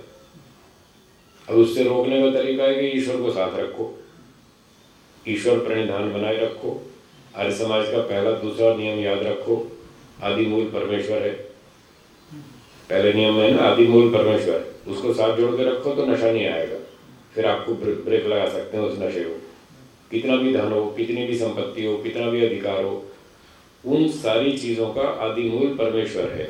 अब उससे रोकने का तरीका है कि ईश्वर को साथ रखो, ईश्वर प्रणिधान बनाए रखो, आर्य समाज का पहला दूसरा नियम याद रखो आदि मूल परमेश्वर है। पहले नियम है ना, आदि मूल परमेश्वर, उसको साथ जोड़ के रखो तो नशा नहीं आएगा। फिर आपको ब्रेक लगा सकते हैं उस नशे को। कितना भी धन हो, कितनी भी संपत्ति हो, कितना भी अधिकार हो, उन सारी चीज़ों का आदि मूल परमेश्वर है।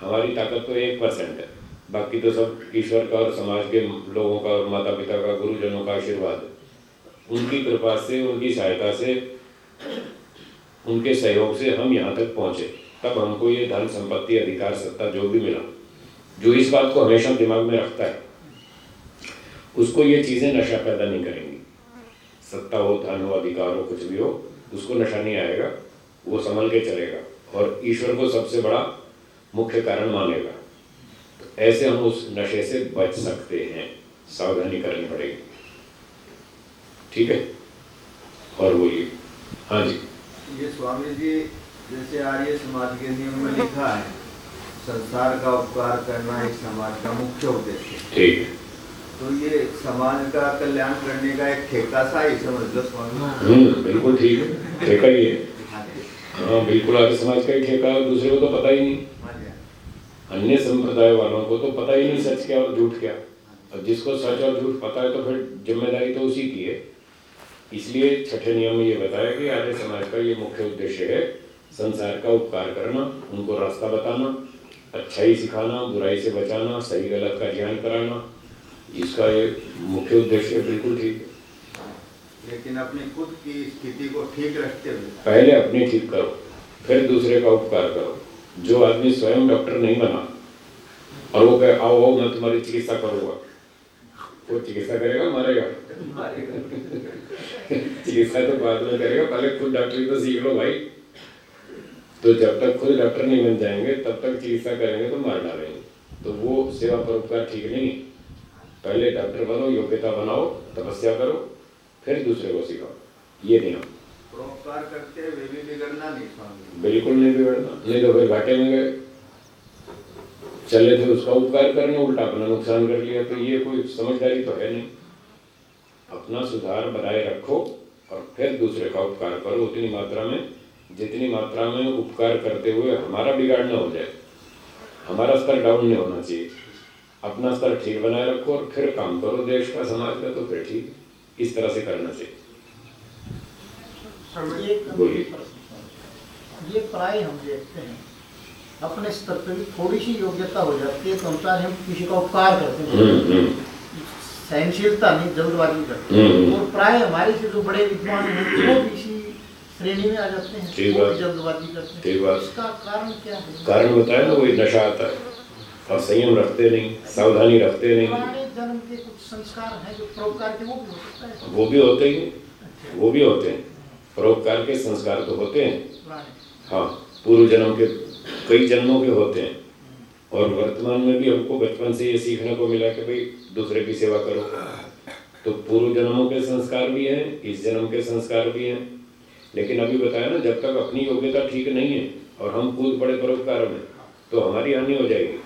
हमारी ताकत तो एक परसेंट है। बाकी तो सब ईश्वर का और समाज के लोगों का और माता पिता का, गुरुजनों का आशीर्वाद उनकी कृपा से, उनकी सहायता से, उनके सहयोग से हम यहाँ तक पहुँचे। तब हमको ये धन, संपत्ति, अधिकार, सत्ता जो भी मिला, जो इस बात को हमेशा दिमाग में रखता है, उसको ये चीज़ें नशा पैदा नहीं करेंगी। सत्ता हो, धन हो, अधिकार हो, कुछ भी हो, उसको नशा नहीं आएगा, वो संभल के चलेगा और ईश्वर को सबसे बड़ा मुख्य कारण मानेगा। तो ऐसे हम उस नशे से बच सकते हैं, सावधानी करनी पड़ेगी। ठीक है? और बोलिए। हाँ जी।
ये स्वामी जी जैसे आर्य समाज के नियम में लिखा है संसार का उपकार करना इस समाज का मुख्य उद्देश्य है।
ठीक
तो ये समाज का कल्याण करने का एक ठेका सा ही समझ लो स्वामी।
हम्म बिल्कुल ठीक है। ठेका ही है।
हाँ
हाँ बिल्कुल आगे समाज का ही ठेका है दूसरे को तो पता ही नहीं।
हाँ
अन्य संप्रदाय वालों को तो पता ही नहीं सच क्या और झूठ क्या। और जिसको सच और झूठ पता है तो फिर ज़िम्मेदारी तो उसी की है। इसलिए छठे नियम में ये बताया कि आर्य समाज का ये मुख्य उद्देश्य है संसार का उपकार करना उनको रास्ता बताना अच्छाई सिखाना बुराई से बचाना सही गलत का ज्ञान कराना इसका ये मुख्य उद्देश्य बिल्कुल ठीक। है
लेकिन अपनी खुद की स्थिति को ठीक रखते हुए।
पहले अपनी ठीक करो फिर दूसरे का उपकार करो। जो आदमी स्वयं डॉक्टर नहीं बना और वो कहे आओ मैं तुम्हारी चिकित्सा करूँगा। वो चिकित्सा करेगा मारेगा? चिकित्सा तो बाद में करेगा पहले खुद डॉक्टरी तो सीख लो भाई। तो जब तक खुद डॉक्टर नहीं बन जाएँगे तब तक चिकित्सा करेंगे तो मार डालेंगे। तो वो सेवा परोपकार ठीक नहीं। है पहले डॉक्टर बनो योग्यता बनाओ तपस्या करो फिर दूसरे को सिखाओ। ये नियम।
परोपकार करते हुए भी बिगड़ना नहीं स्वामी
बिल्कुल नहीं बिगड़ना। नहीं तो फिर घाटे में गए चले थे उसका उपकार करने उल्टा अपना नुकसान कर लिया। तो ये कोई समझदारी तो है नहीं। अपना सुधार बनाए रखो और फिर दूसरे का उपकार करो उतनी मात्रा में जितनी मात्रा में उपकार करते हुए हमारा बिगाड़ ना हो जाए। हमारा स्तर डाउन नहीं होना चाहिए। अपना स्तर ठीक बनाए रखो और फिर काम करो। देश का समाज का तो फिर ठीक इस तरह से करना चाहिए।
ये एक
बोलिए।
ये प्राय हम देखते हैं। अपने स्तर पे भी थोड़ी सी योग्यता हो जाती है तो हम चाहे हम किसी का उपकार करते हैं।
हम्म हम्म।
सहनशीलता नहीं जल्दबाजी करते
हम्म, हम्म।
हैं और प्राय हमारे से जो बड़े विद्वान हैं वो भी इसी श्रेणी में आ जाते हैं
ठीक बात।
जल्दबाजी करते हैं।
ठीक बात।
इसका कारण क्या है?
कारण बताया ना वही नशा आता है। और संयम रखते नहीं सावधानी रखते नहीं।
जन्म के कुछ संस्कार हैं जो परोपकार के वो भी हो सकता है?
वो भी होते ही हैं, वो भी होते हैं। परोपकार के संस्कार तो होते हैं। हाँ पूर्व जन्म के कई जन्मों के होते हैं। और वर्तमान में भी हमको बचपन से ये सीखने को मिला कि भाई दूसरे की सेवा करो। तो पूर्व जन्मों के संस्कार भी हैं इस जन्म के संस्कार भी हैं। लेकिन अभी बताया ना जब तक अपनी योग्यता ठीक नहीं है और हम कूद पड़े परोपकार में तो हमारी हानि हो जाएगी।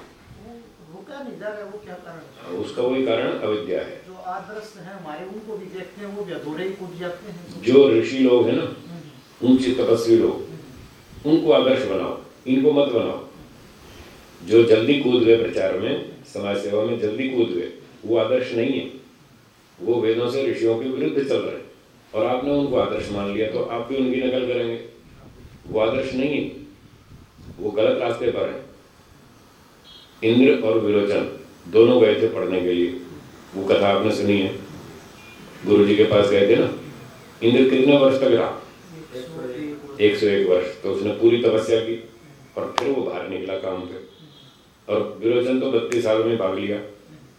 वो है वो क्या कारण है?
उसका वही कारण अविद्या है।
जो आदर्श हैं हमारे उनको भी देखते हैं वो भी अधूरे ही कूद जाते हैं।
जो ऋषि लोग हैं ना ऊँचे तपस्वी लोग उनको आदर्श बनाओ इनको मत बनाओ। जो जल्दी कूद गए प्रचार में समाज सेवा में जल्दी कूद गए वो आदर्श नहीं है। वो वेदों से ऋषियों के विरुद्ध चल रहे हैं। और आपने उनको आदर्श मान लिया तो आप भी उनकी नकल करेंगे। वो आदर्श नहीं है। वो गलत रास्ते पर है। इंद्र और विरोचन दोनों गए थे पढ़ने के लिए। वो कथा आपने सुनी है। गुरु जी के पास गए थे ना। इंद्र कितने वर्ष तक रहा? एक सौ एक वर्ष। तो उसने पूरी तपस्या की और फिर वो बाहर निकला काम पे। और विरोचन तो बत्तीस साल में भाग लिया।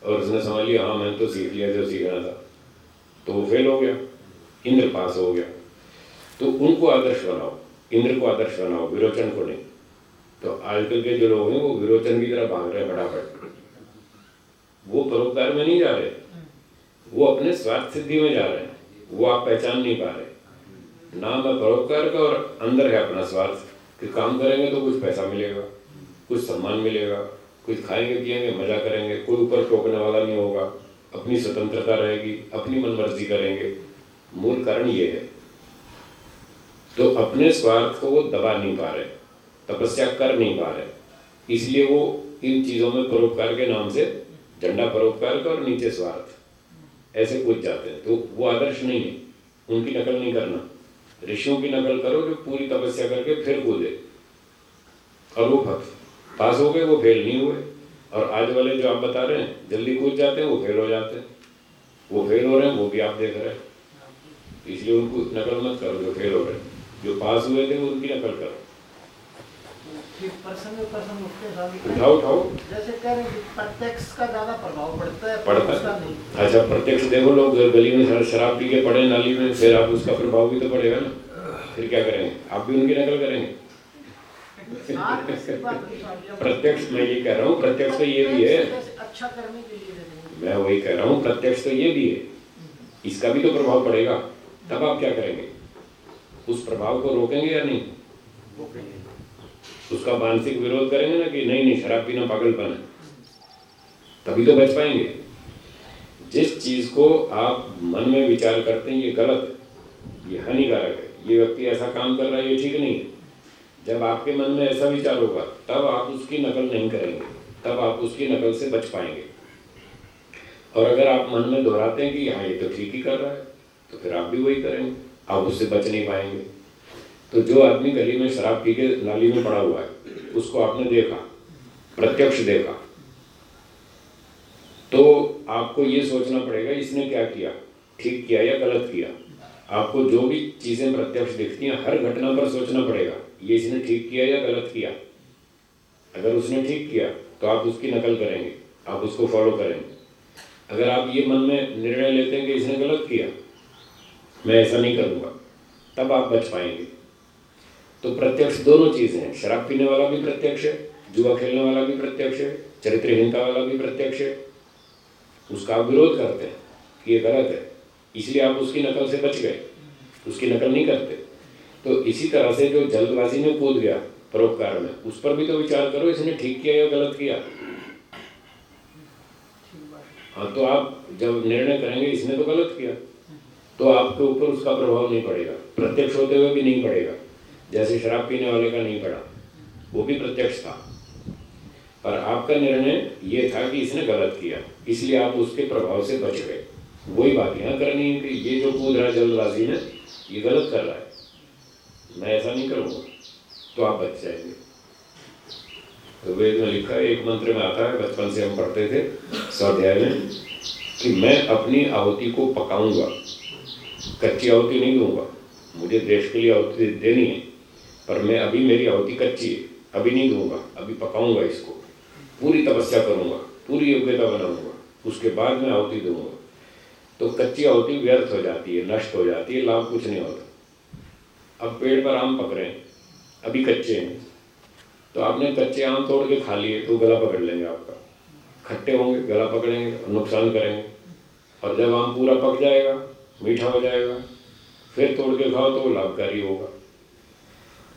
और उसने समझ लिया हाँ मैंने तो सीख लिया जो सीखना था। तो वो फेल हो गया। इंद्र पास हो गया। तो उनको आदर्श बनाओ, इंद्र को आदर्श बनाओ, विरोचन को नहीं। तो आजकल के जो लोग हैं, वो विरोचन की तरह भाग रहे फटाफट। वो परोपकार में नहीं जा रहे। वो अपने स्वार्थ सिद्धि में जा रहे हैं। वो आप पहचान नहीं पा रहे। नाम है परोपकार का और अंदर है अपना स्वार्थ। कि काम करेंगे तो कुछ पैसा मिलेगा, कुछ सम्मान मिलेगा, कुछ खाएँगे पिएँगे मज़ा करेंगे, कोई ऊपर टोकने वाला नहीं होगा। अपनी स्वतंत्रता रहेगी, अपनी मनमर्जी करेंगे। मूल कारण ये है। तो अपने स्वार्थ को वो दबा नहीं पा रहे, तपस्या कर नहीं पा रहे। इसलिए वो इन चीज़ों में परोपकार के नाम से झंडा परोपकार का और नीचे स्वार्थ। ऐसे कूद जाते हैं। तो वो आदर्श नहीं है। उनकी नकल नहीं करना। ऋषियों की नकल करो जो पूरी तपस्या करके फिर कूदे। और वो फंस। पास हो गए, वो फेल नहीं हुए। और आज वाले जो आप बता रहे हैं, जल्दी कूद जाते हैं, वो फेल हो जाते हैं। वो फेल हो रहे हैं, वो भी आप देख रहे हैं। इसलिए उनको नकल मत करो जो फेल हो हैं जो पास हुए थे उनकी नकल करो।
फिर प्रसंग प्रसंग उठते हैं स्वामी जी।
उठाओ उठाओ।
जैसे कह रहे प्रत्यक्ष का ज़्यादा प्रभाव पड़ता है
पड़ता है। अच्छा प्रत्यक्ष देखो लोग गली में शराब पी के पड़े नाली में फिर आप उसका प्रभाव भी तो पड़ेगा ना। फिर क्या करेंगे? आप भी उनकी नकल करेंगे। प्रत्यक्ष मैं ये कह रहा हूँ प्रत्यक्ष तो ये भी है।
अच्छा करने के लिए
मैं वही कह रहा हूँ प्रत्यक्ष तो ये भी है। इसका भी तो प्रभाव पड़ेगा। तब आप क्या करेंगे? उस प्रभाव को रोकेंगे या नहीं? उसका मानसिक विरोध करेंगे ना कि नहीं नहीं, शराब पीना पागलपन है। तभी तो बच पाएँगे। जिस चीज़ को आप मन में विचार करते हैं, ये गलत है। ये हानिकारक है। ये व्यक्ति ऐसा काम कर रहा है, ये ठीक नहीं है। जब आपके मन में ऐसा विचार होगा, तब आप उसकी नकल नहीं करेंगे। तब आप उसकी नकल से बच पाएँगे। और अगर आप मन में दोहराते हैं कि हाँ ये तो ठीक ही कर रहा है तो फिर आप भी वही करेंगे। आप उससे बच नहीं पाएँगे। तो जो आदमी गली में शराब पी के नाली में पड़ा हुआ है, उसको आपने देखा, प्रत्यक्ष देखा। तो आपको ये सोचना पड़ेगा, इसने क्या किया? ठीक किया या गलत किया? आपको जो भी चीज़ें प्रत्यक्ष दिखती हैं, हर घटना पर सोचना पड़ेगा, ये इसने ठीक किया या गलत किया? अगर उसने ठीक किया तो आप उसकी नकल करेंगे, आप उसको फॉलो करेंगे। अगर आप ये मन में निर्णय लेते हैं कि इसने गलत किया मैं ऐसा नहीं करूँगा। तब आप बच पाएँगे। तो प्रत्यक्ष दोनों चीज़ें हैं। शराब पीने वाला भी प्रत्यक्ष है, जुआ खेलने वाला भी प्रत्यक्ष है, चरित्रहीनता वाला भी प्रत्यक्ष है। उसका आप विरोध करते हैं कि ये गलत है। इसलिए आप उसकी नकल से बच गए। उसकी नकल नहीं करते। तो इसी तरह से जो जल्दबाजी में कूद गया परोपकार में, उस पर भी तो विचार करो, इसने ठीक किया या गलत किया। हाँ तो आप जब निर्णय करेंगे, इसने तो गलत किया। तो आपके ऊपर उसका प्रभाव नहीं पड़ेगा। प्रत्यक्ष होते हुए भी नहीं पड़ेगा। जैसे शराब पीने वाले का नहीं पड़ा, वो भी प्रत्यक्ष था। पर आपका निर्णय ये था कि इसने गलत किया, इसलिए आप उसके प्रभाव से बच गए। वही बात यहाँ करनी है कि ये जो कूद रहा जल्दबाजी में, ये गलत कर रहा है। मैं ऐसा नहीं करूँगा तो आप बच जाएँगे। तो वेद में लिखा है, एक मंत्र में आता है, बचपन से हम पढ़ते थे, स्वाध्याय में, कि मैं अपनी आहुति को पकाऊँगा। कच्ची आहुति नहीं दूँगा। मुझे देश के लिए आहुति देनी है, पर मैं अभी मेरी आहुति कच्ची है, अभी नहीं दूँगा, अभी पकाऊँगा इसको। पूरी तपस्या करूँगा, पूरी योग्यता बनाऊँगा, उसके बाद मैं आहुति दूँगा। तो कच्ची आहुति व्यर्थ हो जाती है, नष्ट हो जाती है, लाभ कुछ नहीं होता। अब पेड़ पर आम पक रहे हैं, अभी कच्चे हैं। तो आपने कच्चे आम तोड़ के खा लिए तो गला पकड़ लेंगे आपका। खट्टे होंगे, गला पकड़ेंगे, नुकसान करेंगे। और जब आम पूरा पक जाएगा मीठा हो जाएगा फिर तोड़ के खाओ तो लाभकारी होगा।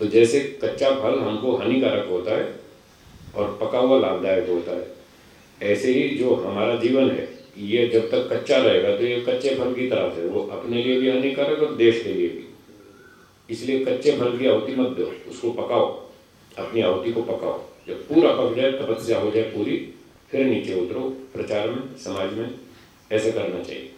तो जैसे कच्चा फल हमको हानिकारक होता है और पका हुआ लाभदायक होता है, ऐसे ही जो हमारा जीवन है, ये जब तक कच्चा रहेगा तो ये कच्चे फल की तरह से, वो अपने लिए भी हानिकारक और देश के लिए भी। इसलिए कच्चे फल की आहुति मत दो, उसको पकाओ, अपनी आहुति को पकाओ। जब पूरा पक जाए तपस्या हो जाए पूरी, फिर नीचे उतरो। प्रचार में, समाज में ऐसे करना चाहिए।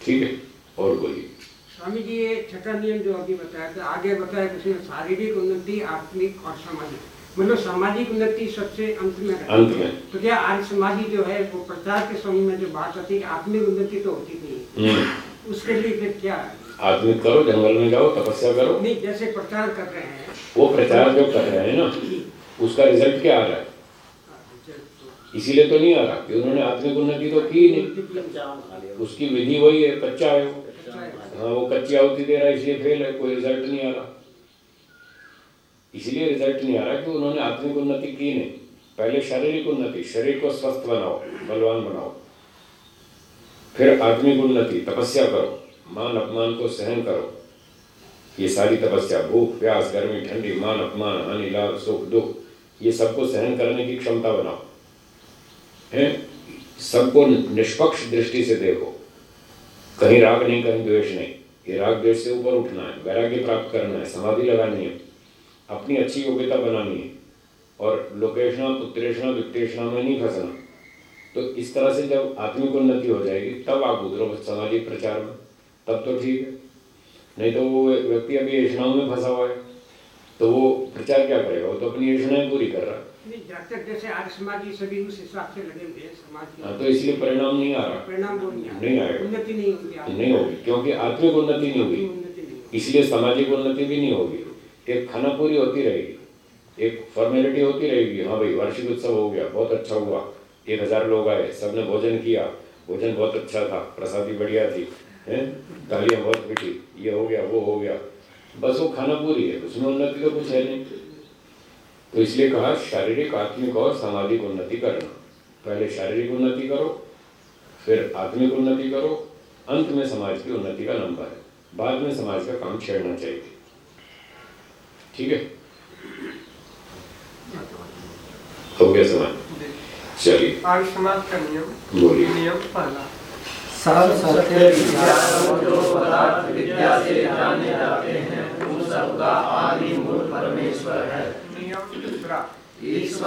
ठीक है और बोलिए।
स्वामी जी ये छठा नियम जो अभी बताया था आगे बताया उसमें शारीरिक उन्नति आत्मिक और सामाजिक। मतलब सामाजिक उन्नति सबसे अंत में
अंत में।
तो क्या आर्य समाधि जो है वो प्रचार के समय में जो बात आती है आत्मिक उन्नति तो होती नहीं है। उसके लिए फिर क्या?
आत्मिक करो जंगल में जाओ तपस्या करो।
नहीं जैसे प्रचार कर रहे हैं।
वो प्रचार जो कर रहे हैं ना उसका रिज़ल्ट क्या आ रहा है? इसीलिए तो नहीं आ रहा कि उन्होंने आत्मिक उन्नति तो की नहीं। उसकी विधि वही है, कच्चा है वो। हाँ वो कच्ची आहुति दे रहा है, इसलिए फेल है, कोई रिज़ल्ट नहीं आ रहा। इसलिए रिज़ल्ट नहीं आ रहा कि उन्होंने आत्मिक उन्नति की नहीं। पहले शारीरिक उन्नति शरीर को स्वस्थ बनाओ, बलवान बनाओ। फिर आत्मिक उन्नति तपस्या करो, मान अपमान को सहन करो। ये सारी तपस्या, भूख, प्यास, गर्मी, ठंडी, मान अपमान, हानि, लाभ, सुख, दुख, ये सबको सहन करने की क्षमता बनाओ। है, सबको निष्पक्ष दृष्टि से देखो। कहीं राग नहीं, कहीं द्वेष नहीं। ये राग द्वेष से ऊपर उठना है, वैराग्य प्राप्त करना है, समाधि लगानी है, अपनी अच्छी योग्यता बनानी है। और लोकेशना पुत्रेशना वित्तेषणा में नहीं फंसना। तो इस तरह से जब आत्मिक उन्नति हो जाएगी, तब आप उतरो सामाजिक प्रचार में तब तो ठीक है। नहीं तो वो व्यक्ति अभी योजनाओं में फंसा हुआ है तो वो प्रचार क्या करेगा? वो तो अपनी योजनाएँ पूरी कर रहा है।
नहीं, जब जैसे आर्य समाज ये सभी उस हिसाब से लगे हुए हैं समाज के
तो इसलिए परिणाम नहीं आ रहा।
परिणाम वो नहीं आए।
नहीं आएगा।
उन्नति नहीं होगी
नहीं होगी क्योंकि आत्मिक उन्नति नहीं होगी।
उन्नति नहीं होगी।
इसलिए सामाजिक उन्नति भी नहीं होगी। एक खाना पूरी होती रहेगी एक फॉर्मेलिटी होती रहेगी। हाँ भाई वार्षिक उत्सव हो गया बहुत अच्छा हुआ। एक हज़ार लोग आए सबने भोजन किया। भोजन बहुत अच्छा था प्रसादी बढ़िया थी हैं? तालियाँ बहुत पिटी ये हो गया वो हो गया। बस वो खाना पूरी है उसमें उन्नति तो कुछ है नहीं। तो इसलिए कहा शारीरिक आत्मिक और सामाजिक उन्नति करना। पहले शारीरिक उन्नति करो फिर आत्मिक उन्नति करो। अंत में समाज की उन्नति का नंबर है। बाद में समाज का काम छेड़ना चाहिए। ठीक है? हो गया समाज। चलिए।
आर्य समाज का नियम
बोलिए।
नियम पहला।
सरल सत्य विद्या
जो पदार्थ विद्या से जाने जाते हैं उन सबका आदि मूल परमेश्वर है। nuestra y